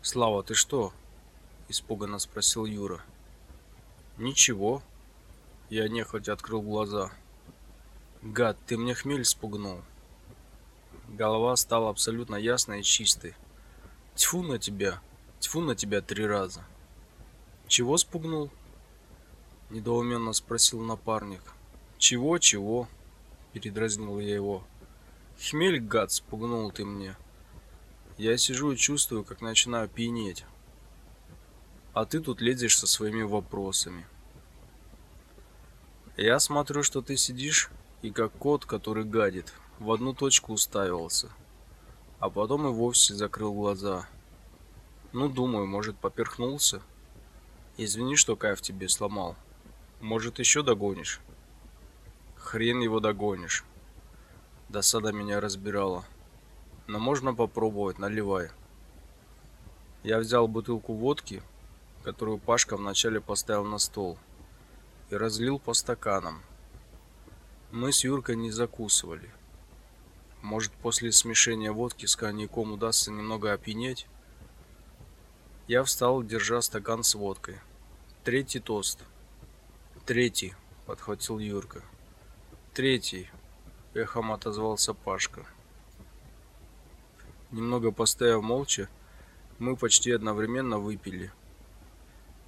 "Слава, ты что?" испуганно спросил Юра. "Ничего". Я нехотя открыл глаза. "Гад, ты мне хмель спугнул". Голова стала абсолютно ясной и чистой. Тьфу на тебя. Тьфу на тебя три раза. Чего спугнул? недоуменно спросил напарник. Чего, чего? передразнил я его. Хмель, гад, спугнул ты мне. Я сижу и чувствую, как начинаю пьянеть. А ты тут лезешь со своими вопросами. Я смотрю, что ты сидишь и как кот, который гадит, в одну точку уставился. А потом и вовсе закрыл глаза. Ну, думаю, может, поперхнулся. Извини, что кайф тебе сломал. Может, еще догонишь? Хрен его догонишь. Досада меня разбирала. Но можно попробовать, наливай. Я взял бутылку водки, которую Пашка вначале поставил на стол, и разлил по стаканам. Мы с Юркой не закусывали. Может, после смешения водки с коньяком удастся немного опьянеть? Я встал, держа стакан с водкой. Третий тост. Третий, подхватил Юрка. Третий, эхом отозвался Пашка. Немного постояв молча, мы почти одновременно выпили.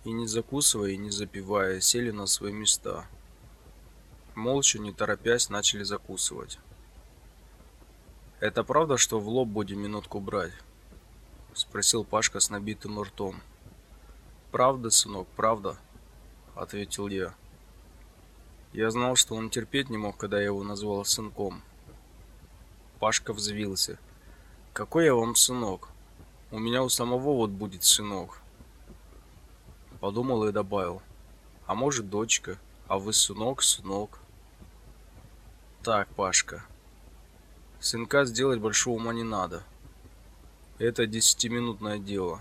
И не закусывая, и не запивая, сели на свои места. Молча, не торопясь, начали закусывать. «Это правда, что в лоб будем минутку брать?» — спросил Пашка с набитым ртом. «Правда, сынок, правда», — ответил я. Я знал, что он терпеть не мог, когда я его назвал сынком. Пашка взвился. «Какой я вам сынок? У меня у самого вот будет сынок». Подумал и добавил. «А может, дочка, а вы сынок, сынок». «Так, Пашка, Сынка сделать большого ума не надо. Это десятиминутное дело.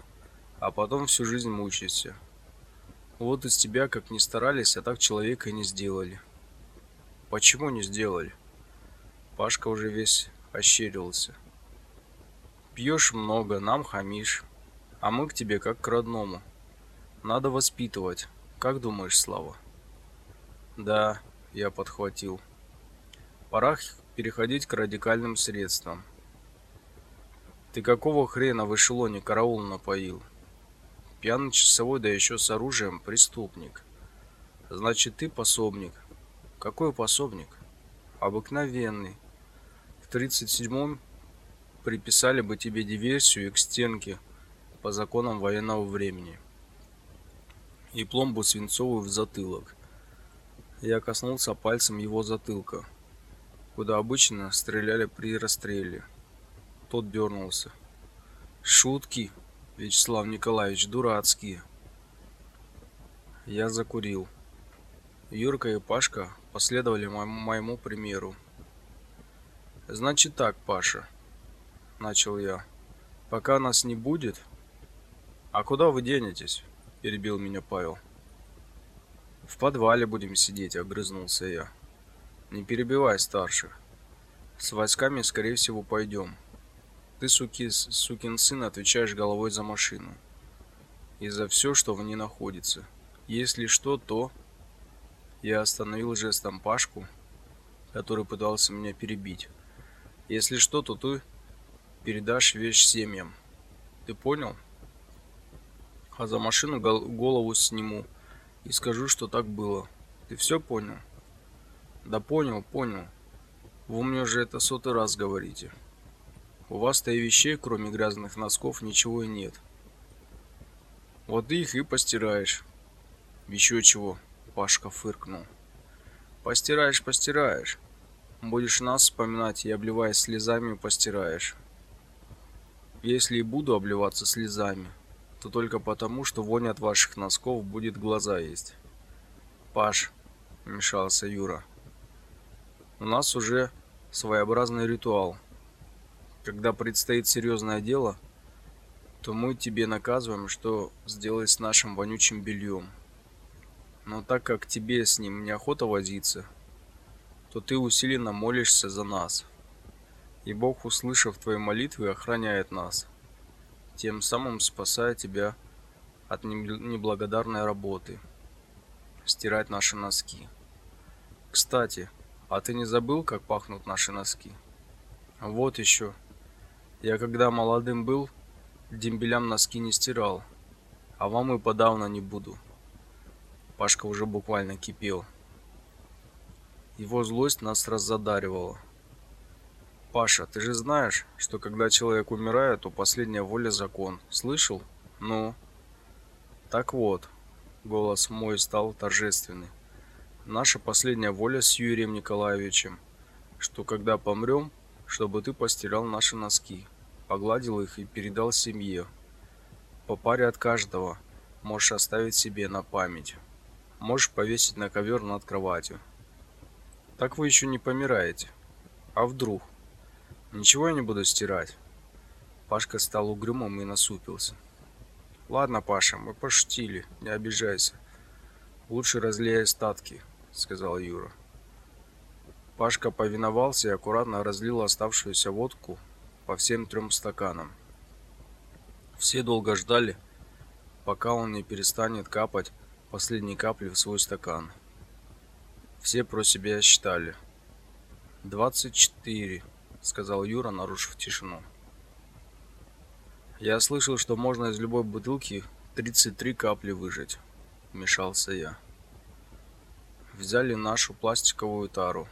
А потом всю жизнь мучаешься. Вот из тебя, как ни старались, а так человека и не сделали. Почему не сделали? Пашка уже весь ощерился. Пьешь много, нам хамишь. А мы к тебе как к родному. Надо воспитывать. Как думаешь, Слава? Да, я подхватил. Пора переходить к радикальным средствам. Ты какого хрена в эшелоне караул напоил? Пьяный часовой, да еще с оружием, преступник. Значит, ты пособник. Какой пособник? Обыкновенный. В 37-м приписали бы тебе диверсию и к стенке по законам военного времени. И пломбу свинцовую в затылок. Я коснулся пальцем его затылка куда обычно стреляли при расстреле. Тот дернулся. Шутки, Вячеслав Николаевич, дурацкие. Я закурил. Юрка и Пашка последовали моему, моему примеру. Значит так, Паша, начал я. Пока нас не будет, а куда вы денетесь? перебил меня Павел. В подвале будем сидеть, огрызнулся я. Не перебивай старших. С войсками, скорее всего, пойдем. Ты, суки, сукин сын, отвечаешь головой за машину. И за все, что в ней находится. Если что, то... Я остановил жестом Пашку, который пытался меня перебить. Если что, то ты передашь вещь семьям. Ты понял? А за машину голову сниму и скажу, что так было. Ты все понял? Да понял, понял. Вы мне же это сотый раз говорите. У вас-то и вещей, кроме грязных носков, ничего и нет. Вот их и постираешь. Еще чего, Пашка фыркнул. Постираешь, постираешь. Будешь нас вспоминать и, обливаясь слезами, постираешь. Если и буду обливаться слезами, то только потому, что вонь от ваших носков будет глаза есть. Паш, вмешался Юра, у нас уже своеобразный ритуал. Когда предстоит серьезное дело, то мы тебе наказываем, что сделать с нашим вонючим бельем. Но так как тебе с ним неохота возиться, то ты усиленно молишься за нас. И Бог, услышав твои молитвы, охраняет нас, тем самым спасая тебя от неблагодарной работы стирать наши носки. Кстати, а ты не забыл, как пахнут наши носки? Вот еще. Я когда молодым был, дембелям носки не стирал. А вам и подавно не буду. Пашка уже буквально кипел. Его злость нас раззадаривала. Паша, ты же знаешь, что когда человек умирает, то последняя воля закон. Слышал? Ну. Так вот, голос мой стал торжественный. Наша последняя воля с Юрием Николаевичем, что когда помрем, чтобы ты постирал наши носки, погладил их и передал семье. По паре от каждого можешь оставить себе на память. Можешь повесить на ковер над кроватью. Так вы еще не помираете. А вдруг? Ничего я не буду стирать. Пашка стал угрюмым и насупился. Ладно, Паша, мы пошутили, не обижайся. Лучше разлей остатки сказал Юра. Пашка повиновался и аккуратно разлил оставшуюся водку по всем трем стаканам. Все долго ждали, пока он не перестанет капать последние капли в свой стакан. Все про себя считали. «Двадцать четыре», — сказал Юра, нарушив тишину. «Я слышал, что можно из любой бутылки тридцать три капли выжать», — вмешался я. взяли нашу пластиковую тару.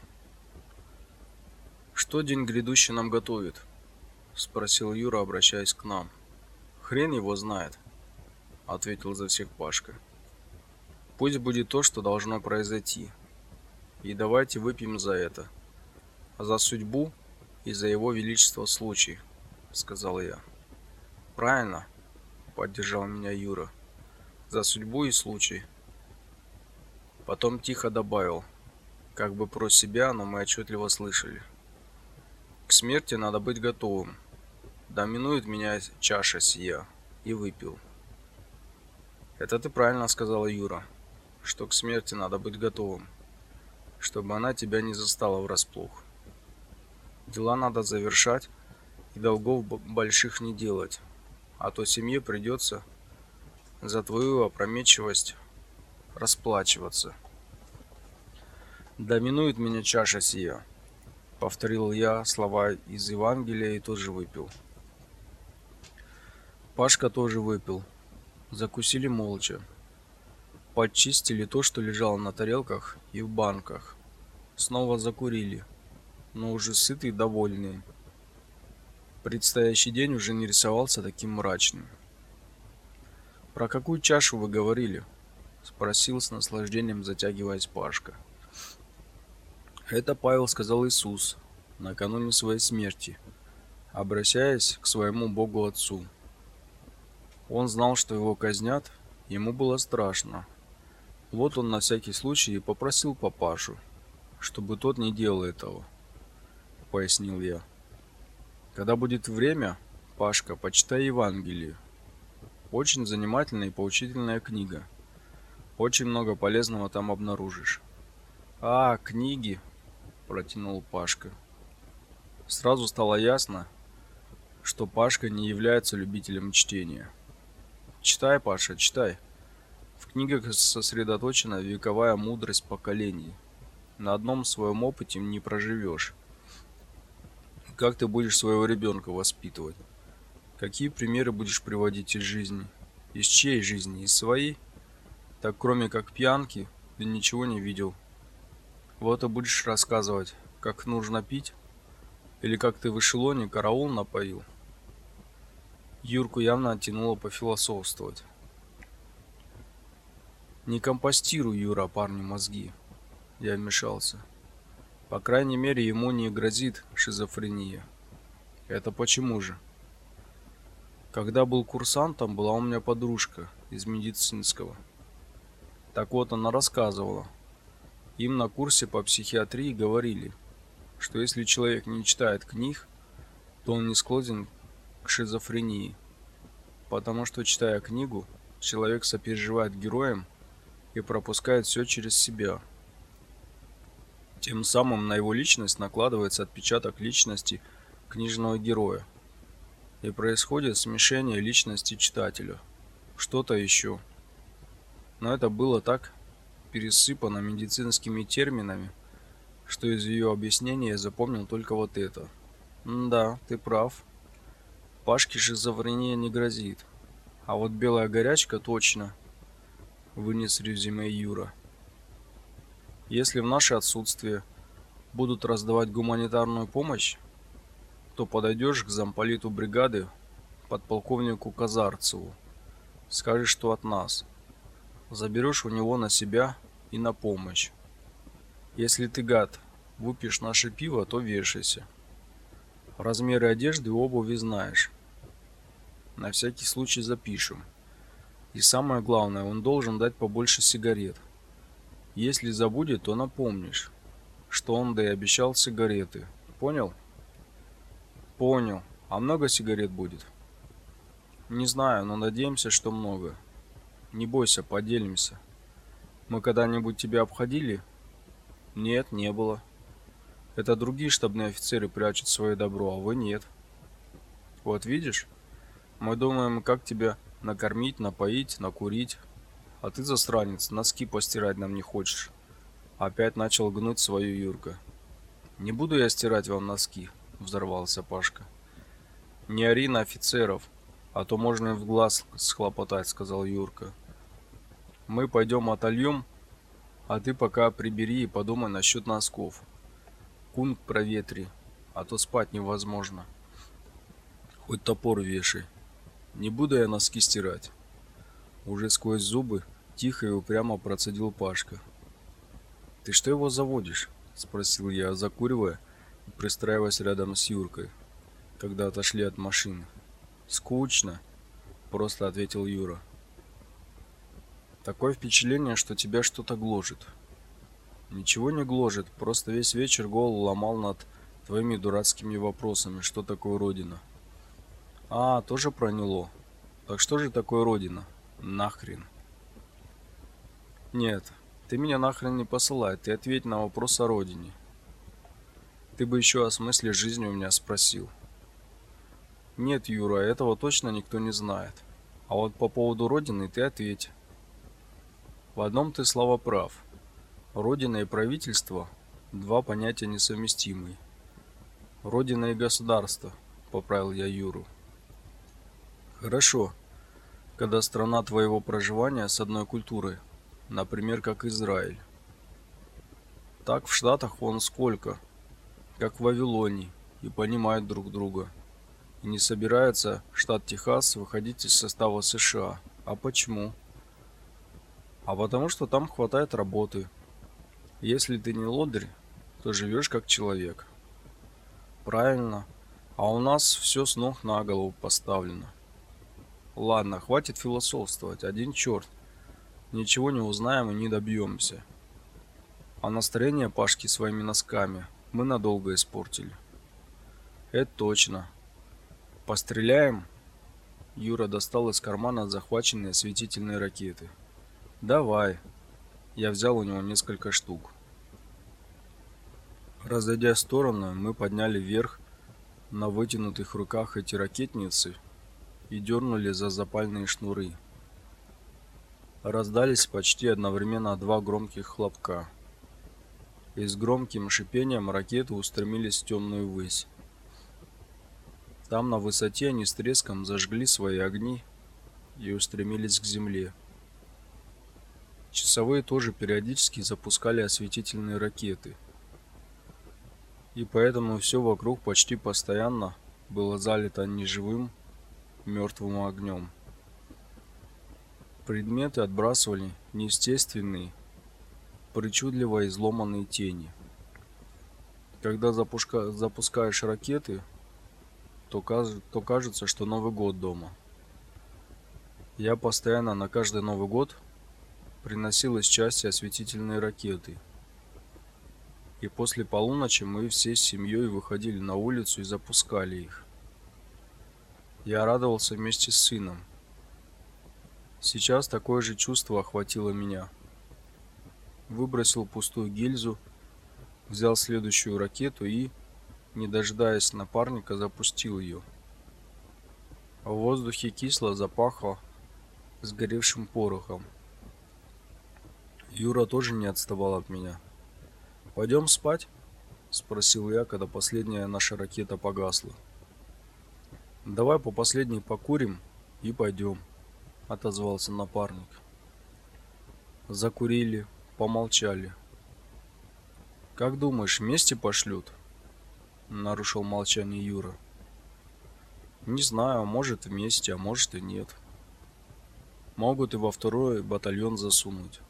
Что день грядущий нам готовит? спросил Юра, обращаясь к нам. Хрен его знает, ответил за всех Пашка. Пусть будет то, что должно произойти. И давайте выпьем за это. За судьбу и за его величество случай, сказал я. Правильно, поддержал меня Юра. За судьбу и случай. Потом тихо добавил, как бы про себя, но мы отчетливо слышали. К смерти надо быть готовым. Доминует меня чаша сия. И выпил. Это ты правильно сказала, Юра, что к смерти надо быть готовым, чтобы она тебя не застала врасплох. Дела надо завершать и долгов больших не делать, а то семье придется за твою опрометчивость расплачиваться. Доминует меня чаша сия, повторил я слова из Евангелия и тоже выпил. Пашка тоже выпил. Закусили молча. Подчистили то, что лежало на тарелках и в банках. Снова закурили, но уже сытые и довольные. Предстоящий день уже не рисовался таким мрачным. Про какую чашу вы говорили? спросил с наслаждением, затягиваясь Пашка. Это Павел сказал Иисус накануне своей смерти, обращаясь к своему Богу Отцу. Он знал, что его казнят, ему было страшно. Вот он на всякий случай и попросил папашу, чтобы тот не делал этого, пояснил я. Когда будет время, Пашка, почитай Евангелие. Очень занимательная и поучительная книга. Очень много полезного там обнаружишь. А, книги, протянул Пашка. Сразу стало ясно, что Пашка не является любителем чтения. Читай, Паша, читай. В книгах сосредоточена вековая мудрость поколений. На одном своем опыте не проживешь. Как ты будешь своего ребенка воспитывать? Какие примеры будешь приводить из жизни? Из чьей жизни? Из своей? Так кроме как пьянки, ты ничего не видел. Вот и будешь рассказывать, как нужно пить, или как ты в эшелоне караул напоил. Юрку явно оттянуло пофилософствовать. Не компостируй, Юра, парню мозги. Я вмешался. По крайней мере, ему не грозит шизофрения. Это почему же? Когда был курсантом, была у меня подружка из медицинского. Так вот, она рассказывала. Им на курсе по психиатрии говорили, что если человек не читает книг, то он не склонен к шизофрении. Потому что, читая книгу, человек сопереживает героям и пропускает все через себя. Тем самым на его личность накладывается отпечаток личности книжного героя. И происходит смешение личности читателя. Что-то еще но это было так пересыпано медицинскими терминами, что из ее объяснения я запомнил только вот это. да, ты прав. Пашке шизофрения не грозит. А вот белая горячка точно, вынес резюме Юра. Если в наше отсутствие будут раздавать гуманитарную помощь, то подойдешь к замполиту бригады, подполковнику Казарцеву, скажешь, что от нас – заберешь у него на себя и на помощь. Если ты гад, выпьешь наше пиво, то вешайся. Размеры одежды и обуви знаешь. На всякий случай запишем. И самое главное, он должен дать побольше сигарет. Если забудет, то напомнишь, что он да и обещал сигареты. Понял? Понял. А много сигарет будет? Не знаю, но надеемся, что много. Не бойся, поделимся. Мы когда-нибудь тебя обходили? Нет, не было. Это другие штабные офицеры прячут свое добро, а вы нет. Вот видишь? Мы думаем, как тебя накормить, напоить, накурить. А ты, засранец, носки постирать нам не хочешь. Опять начал гнуть свою Юрка. Не буду я стирать вам носки, взорвался Пашка. Не ори на офицеров а то можно и в глаз схлопотать, сказал Юрка. Мы пойдем отольем, А ты пока прибери и подумай насчет носков. Кунг проветри, а то спать невозможно. Хоть топор вешай. Не буду я носки стирать. Уже сквозь зубы тихо и упрямо процедил Пашка. Ты что его заводишь? спросил я, закуривая и пристраиваясь рядом с Юркой, когда отошли от машины. Скучно, просто ответил Юра. Такое впечатление, что тебя что-то гложет. Ничего не гложет, просто весь вечер голову ломал над твоими дурацкими вопросами, что такое родина. А, тоже проняло. Так что же такое родина? Нахрен. Нет, ты меня нахрен не посылай, ты ответь на вопрос о родине. Ты бы еще о смысле жизни у меня спросил. Нет, Юра, этого точно никто не знает. А вот по поводу родины ты ответь. В одном ты слова прав. Родина и правительство два понятия несовместимые. Родина и государство, поправил я Юру. Хорошо. Когда страна твоего проживания с одной культурой, например, как Израиль. Так в Штатах вон сколько, как в Вавилонии, и понимают друг друга. И не собирается штат Техас выходить из состава США. А почему? А потому что там хватает работы. Если ты не лодырь, то живешь как человек. Правильно. А у нас все с ног на голову поставлено. Ладно, хватит философствовать. Один черт. Ничего не узнаем и не добьемся. А настроение Пашки своими носками мы надолго испортили. Это точно. Постреляем? Юра достал из кармана захваченные осветительные ракеты. Давай. Я взял у него несколько штук. Разойдя в сторону, мы подняли вверх на вытянутых руках эти ракетницы и дернули за запальные шнуры. Раздались почти одновременно два громких хлопка. И с громким шипением ракеты устремились в темную высь. Там на высоте они с треском зажгли свои огни и устремились к земле. Часовые тоже периодически запускали осветительные ракеты. И поэтому все вокруг почти постоянно было залито неживым мертвым огнем. Предметы отбрасывали неестественные, причудливо изломанные тени. Когда запуска... запускаешь ракеты, то, каз... то кажется, что Новый год дома. Я постоянно на каждый Новый год приносил из части осветительные ракеты. И после полуночи мы всей семьей выходили на улицу и запускали их. Я радовался вместе с сыном. Сейчас такое же чувство охватило меня. Выбросил пустую гильзу, взял следующую ракету и, не дожидаясь напарника, запустил ее. В воздухе кисло запахло сгоревшим порохом. Юра тоже не отставал от меня. «Пойдем спать?» – спросил я, когда последняя наша ракета погасла. «Давай по последней покурим и пойдем», – отозвался напарник. Закурили, помолчали. «Как думаешь, вместе пошлют?» – нарушил молчание Юра. «Не знаю, может вместе, а может и нет. Могут и во второй батальон засунуть»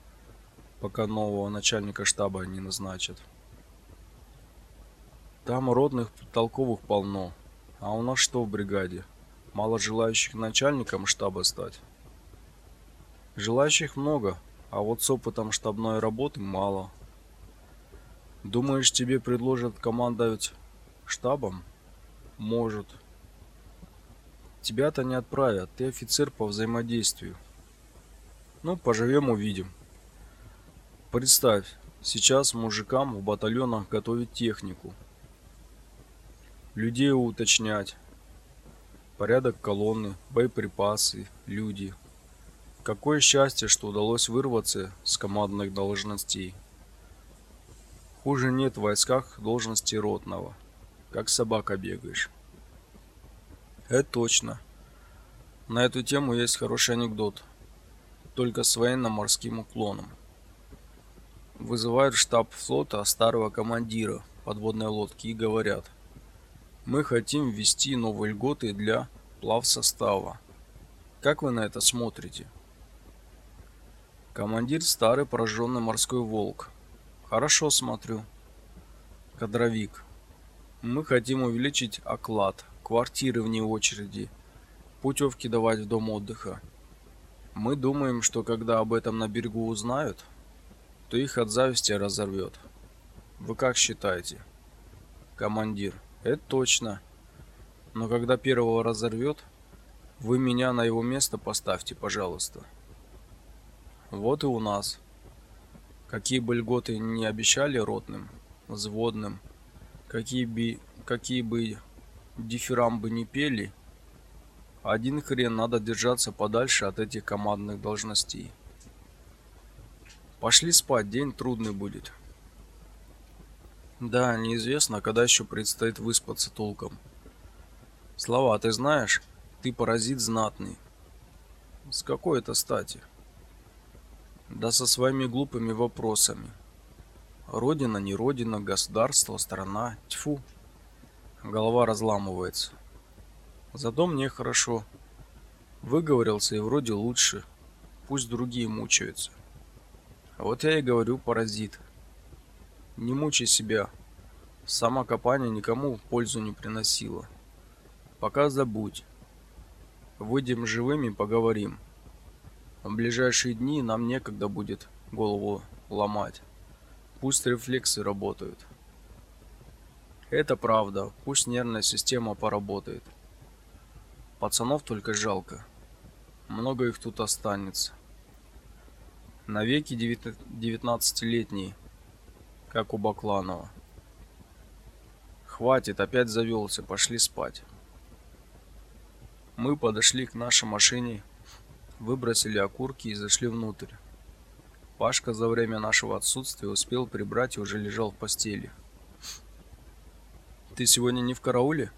пока нового начальника штаба не назначат. Там родных толковых полно. А у нас что в бригаде? Мало желающих начальником штаба стать. Желающих много, а вот с опытом штабной работы мало. Думаешь, тебе предложат командовать штабом? Может. Тебя-то не отправят, ты офицер по взаимодействию. Ну, поживем увидим. Представь, сейчас мужикам в батальонах готовить технику. Людей уточнять. Порядок колонны, боеприпасы, люди. Какое счастье, что удалось вырваться с командных должностей. Хуже нет в войсках должности ротного. Как собака бегаешь. Это точно. На эту тему есть хороший анекдот. Только с военно-морским уклоном. Вызывают штаб флота старого командира подводной лодки и говорят: "Мы хотим ввести новые льготы для плавсостава. Как вы на это смотрите?" Командир старый пораженный морской волк. Хорошо смотрю. Кадровик. Мы хотим увеличить оклад, квартиры вне очереди, путевки давать в дом отдыха. Мы думаем, что когда об этом на берегу узнают, то их от зависти разорвет. Вы как считаете? Командир. Это точно. Но когда первого разорвет, вы меня на его место поставьте, пожалуйста. Вот и у нас. Какие бы льготы не обещали ротным, взводным, какие бы какие бы дифирамбы не пели, один хрен надо держаться подальше от этих командных должностей. Пошли спать, день трудный будет. Да, неизвестно, когда еще предстоит выспаться толком. Слова, ты знаешь, ты паразит знатный. С какой это стати? Да со своими глупыми вопросами. Родина, не родина, государство, страна. Тьфу. Голова разламывается. Зато мне хорошо. Выговорился и вроде лучше. Пусть другие мучаются. Вот я и говорю, паразит. Не мучай себя. Сама копание никому пользу не приносила. Пока забудь. Выйдем живыми, поговорим. В ближайшие дни нам некогда будет голову ломать. Пусть рефлексы работают. Это правда. Пусть нервная система поработает. Пацанов только жалко. Много их тут останется. Навеки девятнадцатилетние, как у Бакланова. Хватит, опять завелся, пошли спать. Мы подошли к нашей машине выбросили окурки и зашли внутрь. Пашка за время нашего отсутствия успел прибрать и уже лежал в постели. Ты сегодня не в карауле?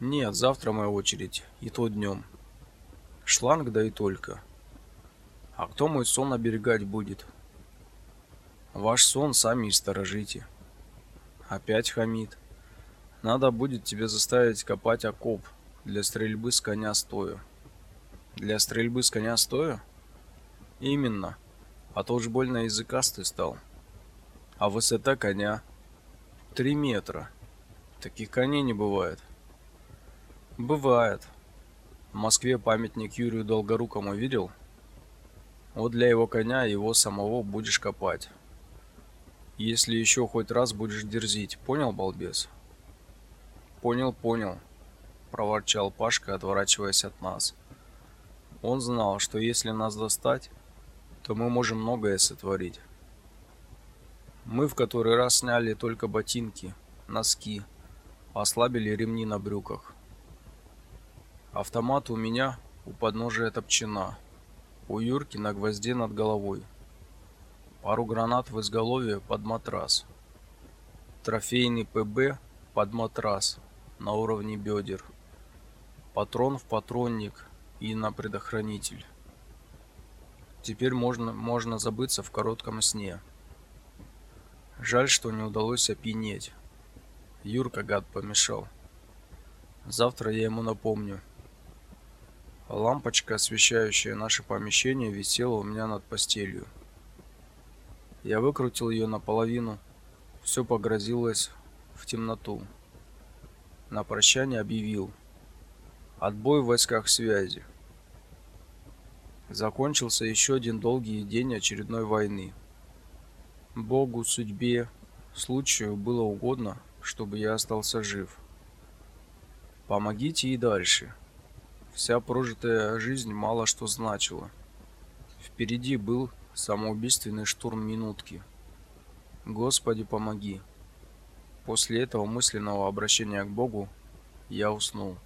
Нет, завтра моя очередь, и то днем. Шланг да и только. А кто мой сон оберегать будет? Ваш сон сами и сторожите. Опять хамит. Надо будет тебе заставить копать окоп для стрельбы с коня стоя. Для стрельбы с коня стоя? Именно. А то уж больно языкастый стал. А высота коня три метра. Таких коней не бывает. Бывает. В Москве памятник Юрию Долгорукому видел? Вот для его коня его самого будешь копать. Если еще хоть раз будешь дерзить, понял, балбес? Понял, понял, проворчал Пашка, отворачиваясь от нас. Он знал, что если нас достать, то мы можем многое сотворить. Мы в который раз сняли только ботинки, носки, ослабили ремни на брюках. Автомат у меня у подножия топчина, у Юрки на гвозде над головой. Пару гранат в изголовье под матрас. Трофейный ПБ под матрас на уровне бедер. Патрон в патронник и на предохранитель. Теперь можно можно забыться в коротком сне. Жаль, что не удалось опьянеть. Юрка гад помешал. Завтра я ему напомню. Лампочка, освещающая наше помещение, висела у меня над постелью. Я выкрутил ее наполовину. Все погрозилось в темноту. На прощание объявил: Отбой в войсках связи. Закончился еще один долгий день очередной войны. Богу, судьбе, случаю было угодно, чтобы я остался жив. Помогите и дальше. Вся прожитая жизнь мало что значила. Впереди был самоубийственный штурм минутки. Господи, помоги. После этого мысленного обращения к Богу я уснул.